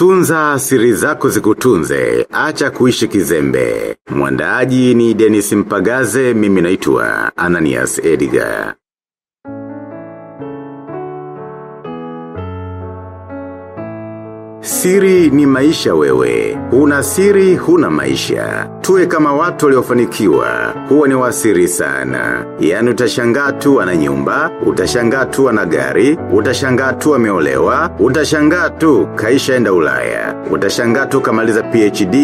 Tunza siri zako zikutunze, acha kuishi kizembe. Mwandaaji ni Dennis Mpagaze, mimi naitwa Ananias Edgar. Siri ni maisha wewe. Una siri, huna maisha. Tuwe kama watu waliofanikiwa. Huwa ni wasiri sana. Yani utashangaa tu ana nyumba, utashangaa tu ana gari, utashangaa tu ameolewa, utashangaa tu kaisha enda ulaya, utashangaa tu kamaliza PhD,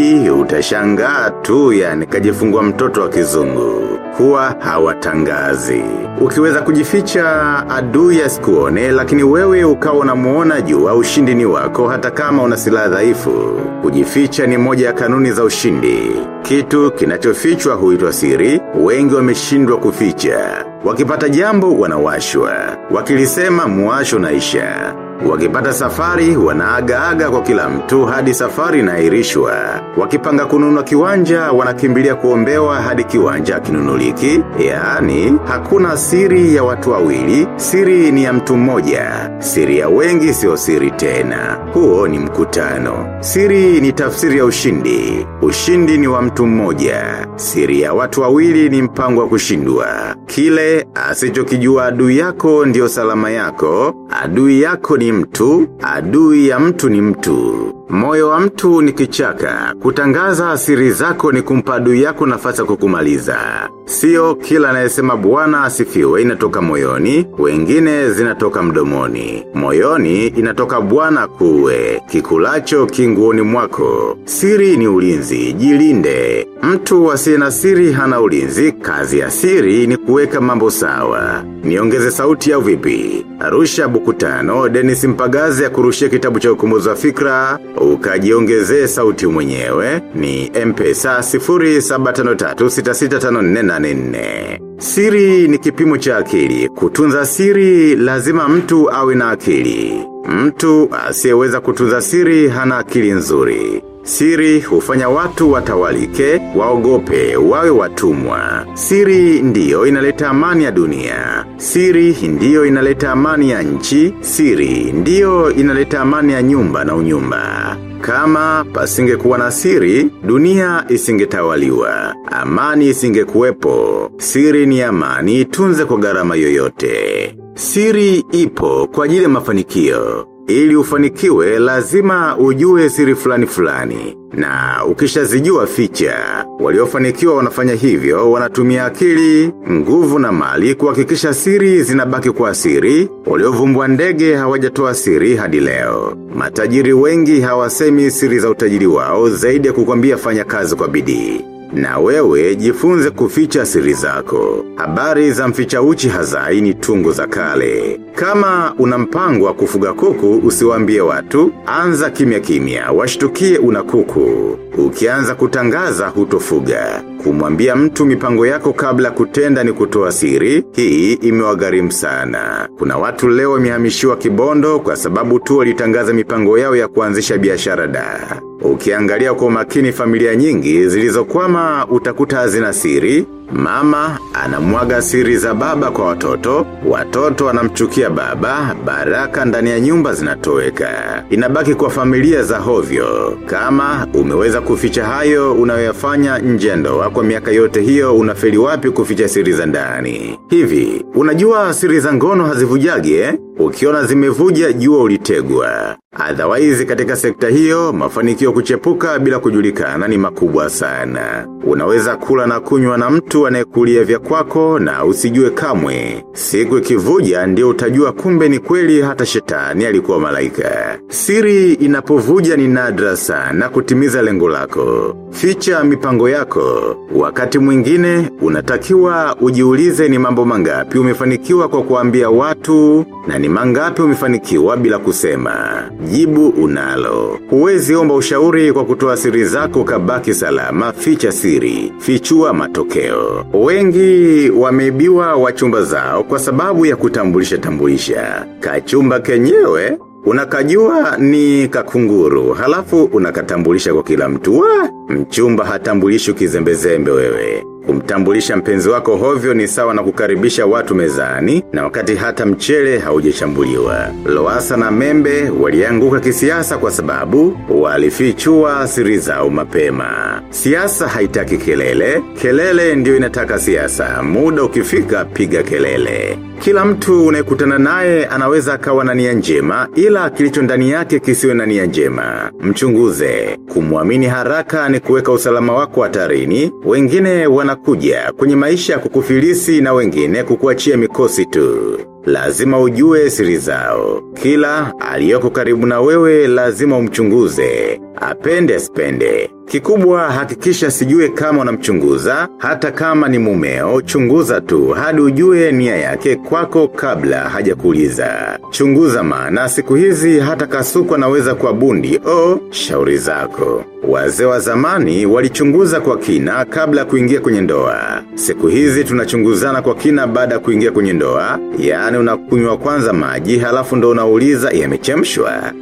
utashangaa tu yani kajifungua mtoto wa kizungu. Huwa hawatangazi. Ukiweza kujificha adui asikuone lakini wewe ukawa unamuona juu au ushindi ni wako hata kama una silaha dhaifu. Kujificha ni moja ya kanuni za ushindi. Kitu kinachofichwa huitwa siri, wengi wameshindwa kuficha. Wakipata jambo wanawashwa. Wakilisema muwasho naisha. Wakipata safari wanaaga-aga kwa kila mtu hadi safari inaahirishwa. Wakipanga kununua kiwanja wanakimbilia kuombewa hadi kiwanja kinunuliki. Yaani, hakuna siri ya watu wawili, siri ni ya mtu mmoja. Siri ya wengi sio siri tena. Huo ni mkutano. Siri ni tafsiri ya ushindi. Ushindi ni wa mtu mmoja. Siri ya watu wawili ni mpango wa kushindwa. Kile asichokijua adui yako ndio salama yako. Adui yako ni mtu, adui ya mtu ni mtu. Moyo wa mtu ni kichaka, kutangaza siri zako ni kumpa adui yako nafasi ya kukumaliza. Sio kila anayesema bwana asifiwe inatoka moyoni, wengine zinatoka mdomoni. Moyoni inatoka bwana kuwe, kikulacho kinguoni mwako. Siri ni ulinzi, jilinde. Mtu asiye na siri hana ulinzi, kazi ya siri ni kuweka mambo sawa. Niongeze sauti au vipi? Arusha bukutano, Dennis Mpagazi ya kurushia kitabu cha ukumbuzi wa fikra, ukajiongezee sauti mwenyewe, ni mpesa 0753665484. Siri ni kipimo cha akili. Kutunza siri lazima mtu awe na akili. Mtu asiyeweza kutunza siri hana akili nzuri. Siri hufanya watu watawalike, waogope, wawe watumwa. Siri ndiyo inaleta amani ya dunia. Siri ndiyo inaleta amani ya nchi. Siri ndiyo inaleta amani ya nyumba na unyumba. Kama pasinge kuwa na siri, dunia isingetawaliwa. Amani isingekuwepo. Siri ni amani, tunze kwa gharama yoyote. Siri ipo kwa ajili ya mafanikio. Ili ufanikiwe lazima ujue siri fulani fulani. Na ukishazijua ficha. Waliofanikiwa wanafanya hivyo, wanatumia akili, nguvu na mali kuhakikisha siri zinabaki kwa siri. Waliovumbua ndege hawajatoa siri hadi leo. Matajiri wengi hawasemi siri za utajiri wao zaidi ya kukwambia fanya kazi kwa bidii. Na wewe jifunze kuficha siri zako. Habari za mficha uchi hazai ni tungu za kale. Kama una mpango wa kufuga kuku usiwambie watu, anza kimya kimya, washtukie una kuku. Ukianza kutangaza hutofuga. Kumwambia mtu mipango yako kabla kutenda ni kutoa siri, hii imewagharimu sana. Kuna watu leo wamehamishiwa kibondo kwa sababu tu walitangaza mipango yao ya kuanzisha biashara da. Ukiangalia kwa makini familia nyingi zilizokwama utakuta zina siri, Mama anamwaga siri za baba kwa watoto, watoto wanamchukia baba, baraka ndani ya nyumba zinatoweka. Inabaki kwa familia za hovyo. Kama umeweza kuficha hayo unayoyafanya nje ya ndoa kwa miaka yote hiyo unafeli wapi kuficha siri za ndani. Hivi, unajua siri za ngono hazivujagi eh? Ukiona zimevuja jua ulitegwa. Otherwise katika sekta hiyo, mafanikio kuchepuka bila kujulikana ni makubwa sana. Unaweza kula na kunywa na mtu anayekulia vya kwako na usijue kamwe. Siku ikivuja ndio utajua kumbe ni kweli hata shetani alikuwa malaika. Siri inapovuja ni nadra sana kutimiza lengo lako. Ficha mipango yako. Wakati mwingine, unatakiwa ujiulize ni mambo mangapi umefanikiwa kwa kuambia watu na ni mangapi umefanikiwa bila kusema. Jibu unalo. Huwezi omba ushauri kwa kutoa siri zako kabaki salama, ficha siri, fichua matokeo. Wengi wameibiwa wachumba zao kwa sababu ya kutambulisha tambulisha. Kachumba kenyewe Unakajua ni kakunguru, halafu unakatambulisha kwa kila mtuwa mchumba hatambulishi kizembezembe wewe. Kumtambulisha mpenzi wako hovyo ni sawa na kukaribisha watu mezani na wakati hata mchele haujachambuliwa. Loasa na membe walianguka kisiasa kwa sababu walifichua siri zao mapema. Siasa haitaki kelele, kelele ndio inataka siasa. Muda ukifika piga kelele. Kila mtu unayekutana naye anaweza akawa na nia njema ila kilicho ndani yake kisiwe na nia njema. Mchunguze, kumwamini haraka ni kuweka usalama wako hatarini, wengine wanakuja kwenye maisha kukufilisi na wengine kukuachia mikosi tu. Lazima ujue siri zao. Kila aliyoko karibu na wewe lazima umchunguze. Apende spende. Kikubwa hakikisha sijue kama unamchunguza, hata kama ni mumeo, chunguza tu, hadi ujue nia yake kwako kabla hajakuuliza. Chunguza maana siku hizi hata kasuku anaweza kwa bundi o shauri zako. Wazee wa zamani walichunguza kwa kina kabla kuingia kwenye ndoa. Siku hizi tunachunguzana kwa kina baada kuingia kwenye ndoa, yaani unakunywa kwanza maji halafu ndo unauliza yamechemshwa.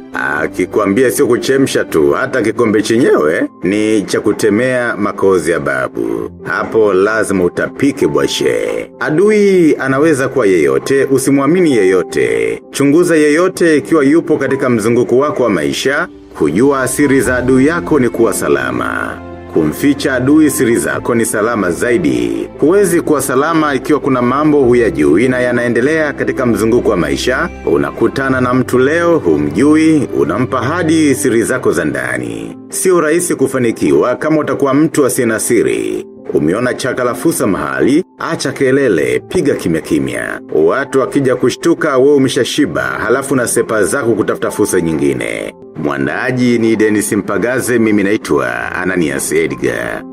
Akikwambia sio kuchemsha tu, hata kikombe chenyewe ni cha kutemea makozi ya babu. Hapo lazima utapike bwashe. Adui anaweza kuwa yeyote, usimwamini yeyote. Chunguza yeyote ikiwa yupo katika mzunguko wako wa maisha, kujua siri za adui yako ni kuwa salama. Kumficha adui siri zako ni salama zaidi. Huwezi kuwa salama ikiwa kuna mambo huyajui na yanaendelea katika mzunguko wa maisha, unakutana na mtu leo humjui, unampa hadi siri zako za ndani. Sio rahisi kufanikiwa kama utakuwa mtu asiye na siri. Umeona chaka la fusa mahali, acha kelele, piga kimya kimya. Watu wakija kushtuka wewe umeshashiba, halafu na sepa zako kutafuta fusa nyingine. Mwandaji ni Dennis Mpagaze mimi naitwa Ananias Edgar.